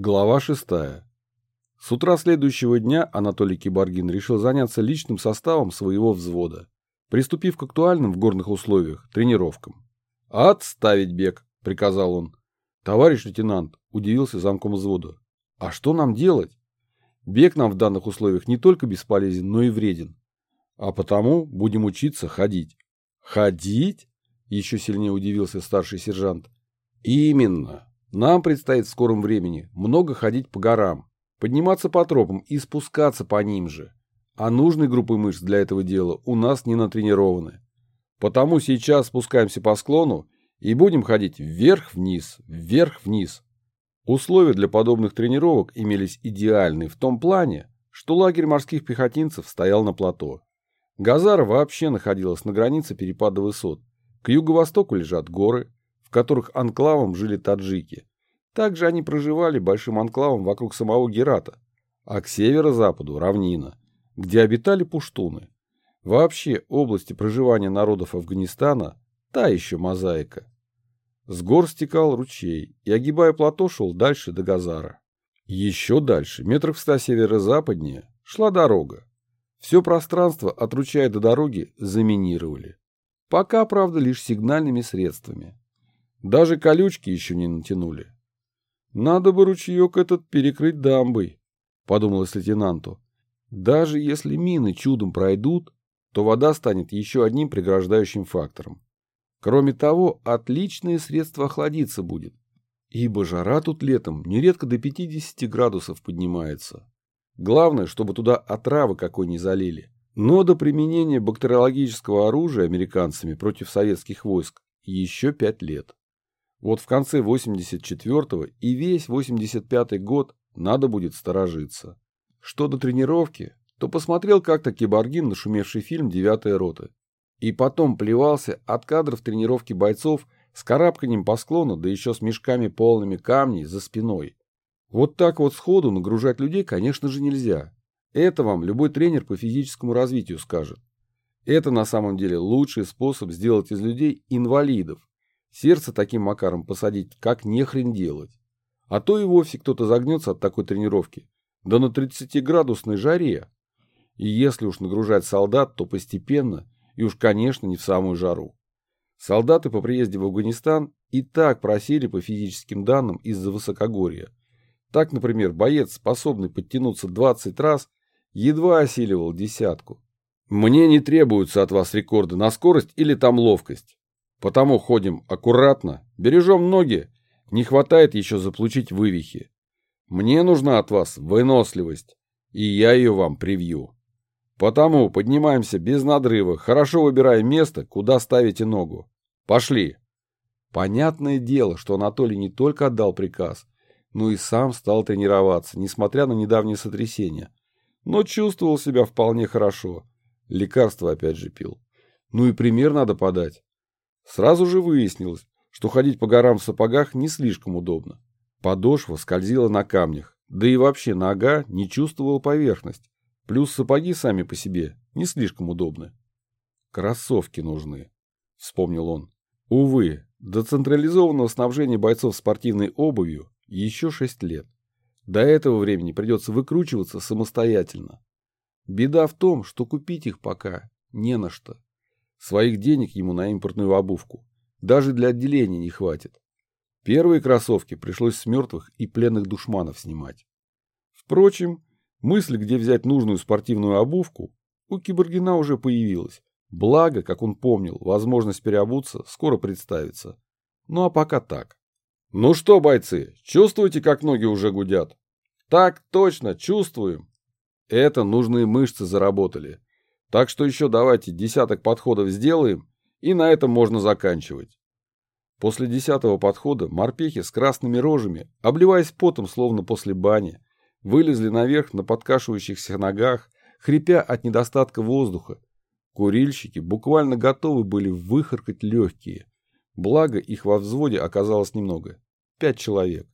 Глава шестая. С утра следующего дня Анатолий Киборгин решил заняться личным составом своего взвода, приступив к актуальным в горных условиях тренировкам. «Отставить бег!» – приказал он. «Товарищ лейтенант», – удивился замком взвода. «А что нам делать? Бег нам в данных условиях не только бесполезен, но и вреден. А потому будем учиться ходить». «Ходить?» – еще сильнее удивился старший сержант. «Именно. Нам предстоит в скором времени много ходить по горам, подниматься по тропам и спускаться по ним же. А нужной группы мышц для этого дела у нас не натренированы. Потому сейчас спускаемся по склону и будем ходить вверх-вниз, вверх-вниз. Условия для подобных тренировок имелись идеальные в том плане, что лагерь морских пехотинцев стоял на плато. Газара вообще находилась на границе перепада высот. К юго-востоку лежат горы, в которых анклавом жили таджики. Также они проживали большим анклавом вокруг самого Герата, а к северо-западу – равнина, где обитали пуштуны. Вообще, области проживания народов Афганистана – та еще мозаика. С гор стекал ручей и, огибая плато, шел дальше до Газара. Еще дальше, метров в ста северо-западнее, шла дорога. Все пространство от ручья до дороги заминировали. Пока, правда, лишь сигнальными средствами. Даже колючки еще не натянули. Надо бы ручеек этот перекрыть дамбой, подумалось лейтенанту. Даже если мины чудом пройдут, то вода станет еще одним преграждающим фактором. Кроме того, отличное средство охладиться будет, ибо жара тут летом нередко до 50 градусов поднимается. Главное, чтобы туда отравы какой не залили. Но до применения бактериологического оружия американцами против советских войск еще пять лет. Вот в конце 84-го и весь 85-й год надо будет сторожиться. Что до тренировки, то посмотрел как-то Киборгин нашумевший фильм «Девятая рота». И потом плевался от кадров тренировки бойцов с карабканием по склону, да еще с мешками полными камней за спиной. Вот так вот сходу нагружать людей, конечно же, нельзя. Это вам любой тренер по физическому развитию скажет. Это на самом деле лучший способ сделать из людей инвалидов, Сердце таким макаром посадить, как нехрен делать. А то и вовсе кто-то загнется от такой тренировки. Да на 30-градусной жаре. И если уж нагружать солдат, то постепенно и уж, конечно, не в самую жару. Солдаты по приезде в Афганистан и так просили по физическим данным из-за высокогорья. Так, например, боец, способный подтянуться 20 раз, едва осиливал десятку. Мне не требуются от вас рекорды на скорость или там ловкость. Потому ходим аккуратно, бережем ноги, не хватает еще заполучить вывихи. Мне нужна от вас выносливость, и я ее вам привью. Потому поднимаемся без надрыва, хорошо выбирая место, куда ставите ногу. Пошли. Понятное дело, что Анатолий не только отдал приказ, но и сам стал тренироваться, несмотря на недавнее сотрясение. Но чувствовал себя вполне хорошо. Лекарства опять же пил. Ну и пример надо подать. Сразу же выяснилось, что ходить по горам в сапогах не слишком удобно. Подошва скользила на камнях, да и вообще нога не чувствовала поверхность. Плюс сапоги сами по себе не слишком удобны. Кроссовки нужны, вспомнил он. Увы, до централизованного снабжения бойцов спортивной обувью еще шесть лет. До этого времени придется выкручиваться самостоятельно. Беда в том, что купить их пока не на что. Своих денег ему на импортную обувку даже для отделения не хватит. Первые кроссовки пришлось с мертвых и пленных душманов снимать. Впрочем, мысль, где взять нужную спортивную обувку, у Киборгина уже появилась. Благо, как он помнил, возможность переобуться скоро представится. Ну а пока так. Ну что, бойцы, чувствуете, как ноги уже гудят? Так точно, чувствуем. Это нужные мышцы заработали. Так что еще давайте десяток подходов сделаем, и на этом можно заканчивать. После десятого подхода морпехи с красными рожами, обливаясь потом, словно после бани, вылезли наверх на подкашивающихся ногах, хрипя от недостатка воздуха. Курильщики буквально готовы были выхаркать легкие. Благо, их во взводе оказалось немного. Пять человек.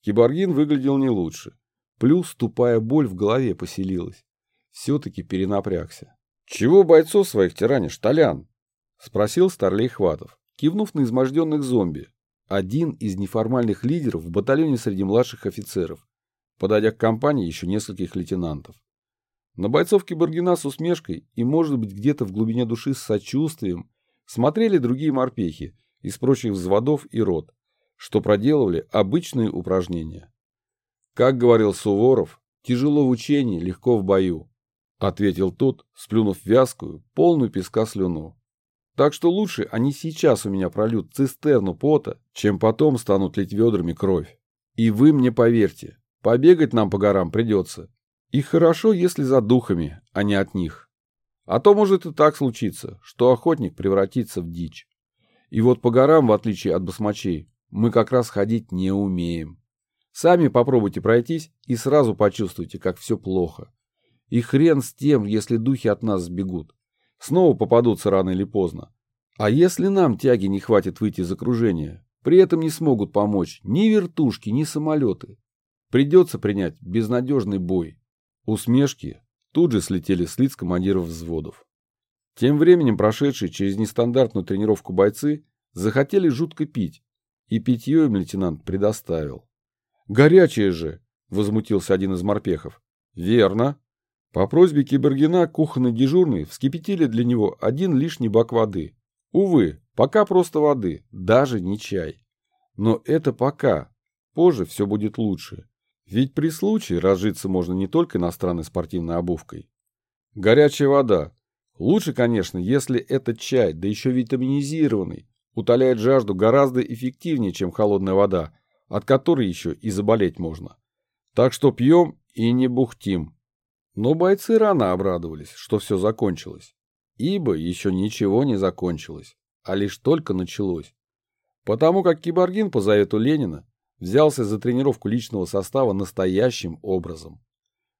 Киборгин выглядел не лучше. Плюс тупая боль в голове поселилась все-таки перенапрягся. «Чего бойцов своих тиранишь, Толян?» — спросил старлей Хватов, кивнув на изможденных зомби. один из неформальных лидеров в батальоне среди младших офицеров, подойдя к компании еще нескольких лейтенантов. На бойцов Киборгина с усмешкой и, может быть, где-то в глубине души с сочувствием смотрели другие морпехи из прочих взводов и рот, что проделывали обычные упражнения. Как говорил Суворов, тяжело в учении, легко в бою, ответил тот, сплюнув вязкую, полную песка слюну. Так что лучше они сейчас у меня прольют цистерну пота, чем потом станут лить ведрами кровь. И вы мне поверьте, побегать нам по горам придется. И хорошо, если за духами, а не от них. А то может и так случиться, что охотник превратится в дичь. И вот по горам, в отличие от басмачей, мы как раз ходить не умеем. Сами попробуйте пройтись и сразу почувствуйте, как все плохо. И хрен с тем, если духи от нас сбегут. Снова попадутся рано или поздно. А если нам тяги не хватит выйти из окружения, при этом не смогут помочь ни вертушки, ни самолеты. Придется принять безнадежный бой. Усмешки тут же слетели с лиц командиров взводов. Тем временем прошедшие через нестандартную тренировку бойцы захотели жутко пить, и питье им лейтенант предоставил. «Горячее же!» — возмутился один из морпехов. «Верно. По просьбе Кибергена кухонный дежурный вскипятили для него один лишний бак воды. Увы, пока просто воды, даже не чай. Но это пока. Позже все будет лучше. Ведь при случае разжиться можно не только иностранной спортивной обувкой. Горячая вода. Лучше, конечно, если этот чай, да еще витаминизированный, утоляет жажду гораздо эффективнее, чем холодная вода, от которой еще и заболеть можно. Так что пьем и не бухтим. Но бойцы рано обрадовались, что все закончилось. Ибо еще ничего не закончилось, а лишь только началось. Потому как Киборгин по завету Ленина взялся за тренировку личного состава настоящим образом.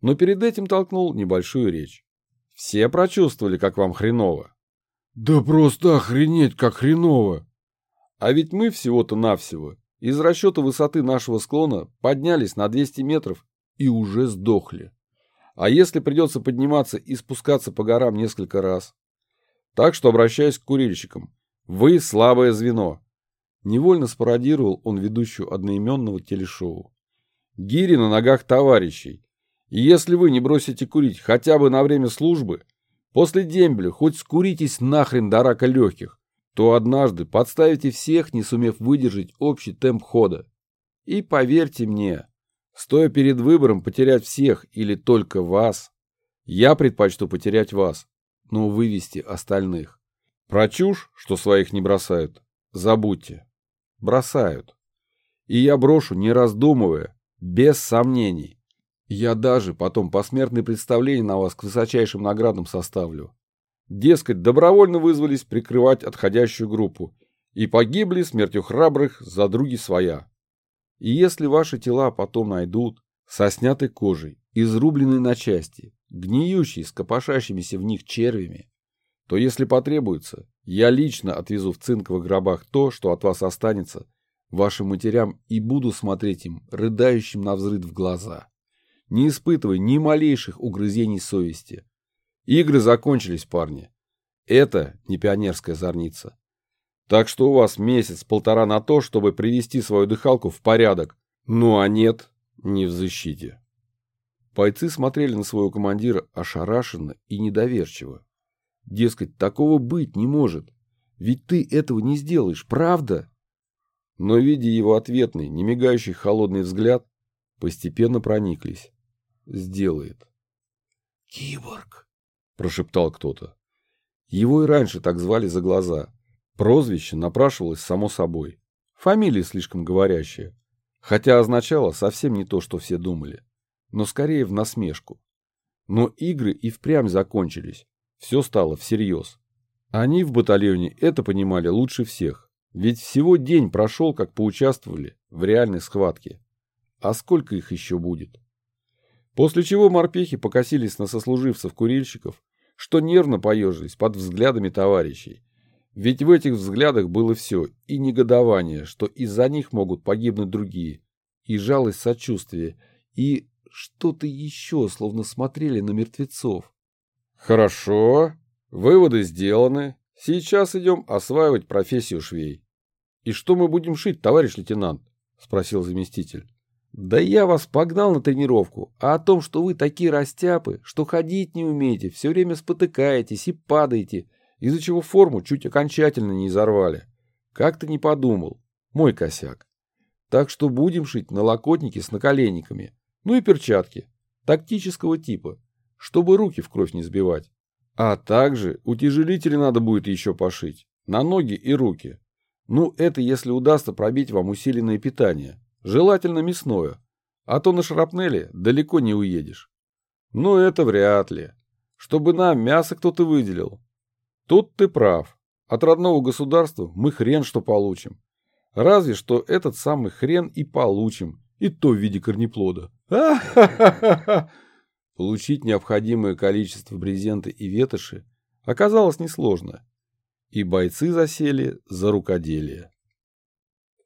Но перед этим толкнул небольшую речь. Все прочувствовали, как вам хреново. Да просто охренеть, как хреново. А ведь мы всего-то навсего из расчета высоты нашего склона поднялись на 200 метров и уже сдохли. А если придется подниматься и спускаться по горам несколько раз? Так что обращаюсь к курильщикам. Вы слабое звено. Невольно спародировал он ведущую одноименного телешоу. Гири на ногах товарищей. И если вы не бросите курить хотя бы на время службы, после дембеля хоть скуритесь нахрен до рака легких, то однажды подставите всех, не сумев выдержать общий темп хода. И поверьте мне, Стоя перед выбором потерять всех или только вас, я предпочту потерять вас, но вывести остальных. Про чушь, что своих не бросают, забудьте. Бросают. И я брошу, не раздумывая, без сомнений. Я даже потом посмертное представление на вас к высочайшим наградам составлю. Дескать, добровольно вызвались прикрывать отходящую группу и погибли смертью храбрых за други своя. И если ваши тела потом найдут, со снятой кожей, изрубленной на части, гниющей с копошащимися в них червями, то если потребуется, я лично отвезу в цинковых гробах то, что от вас останется, вашим матерям и буду смотреть им, рыдающим на взрыв в глаза, не испытывая ни малейших угрызений совести. Игры закончились, парни. Это не пионерская зорница. Так что у вас месяц-полтора на то, чтобы привести свою дыхалку в порядок. Ну а нет, не в защите. Бойцы смотрели на своего командира ошарашенно и недоверчиво. Дескать, такого быть не может. Ведь ты этого не сделаешь, правда? Но, видя его ответный, не мигающий холодный взгляд, постепенно прониклись. Сделает. «Киборг!» – прошептал кто-то. Его и раньше так звали за глаза. Прозвище напрашивалось само собой. Фамилия слишком говорящая. Хотя означало совсем не то, что все думали. Но скорее в насмешку. Но игры и впрямь закончились. Все стало всерьез. Они в батальоне это понимали лучше всех. Ведь всего день прошел, как поучаствовали в реальной схватке. А сколько их еще будет? После чего морпехи покосились на сослуживцев-курильщиков, что нервно поежились под взглядами товарищей ведь в этих взглядах было все, и негодование, что из-за них могут погибнуть другие, и жалость сочувствия, и что-то еще, словно смотрели на мертвецов. Хорошо, выводы сделаны. Сейчас идем осваивать профессию швей. И что мы будем шить, товарищ лейтенант? Спросил заместитель. Да я вас погнал на тренировку, а о том, что вы такие растяпы, что ходить не умеете, все время спотыкаетесь и падаете, из-за чего форму чуть окончательно не изорвали. Как-то не подумал. Мой косяк. Так что будем шить налокотники с наколенниками, ну и перчатки, тактического типа, чтобы руки в кровь не сбивать. А также утяжелители надо будет еще пошить, на ноги и руки. Ну, это если удастся пробить вам усиленное питание, желательно мясное, а то на шрапнели далеко не уедешь. Ну, это вряд ли. Чтобы нам мясо кто-то выделил. Тут ты прав. От родного государства мы хрен что получим. Разве что этот самый хрен и получим, и то в виде корнеплода. Получить необходимое количество брезента и ветоши оказалось несложно, и бойцы засели за рукоделие.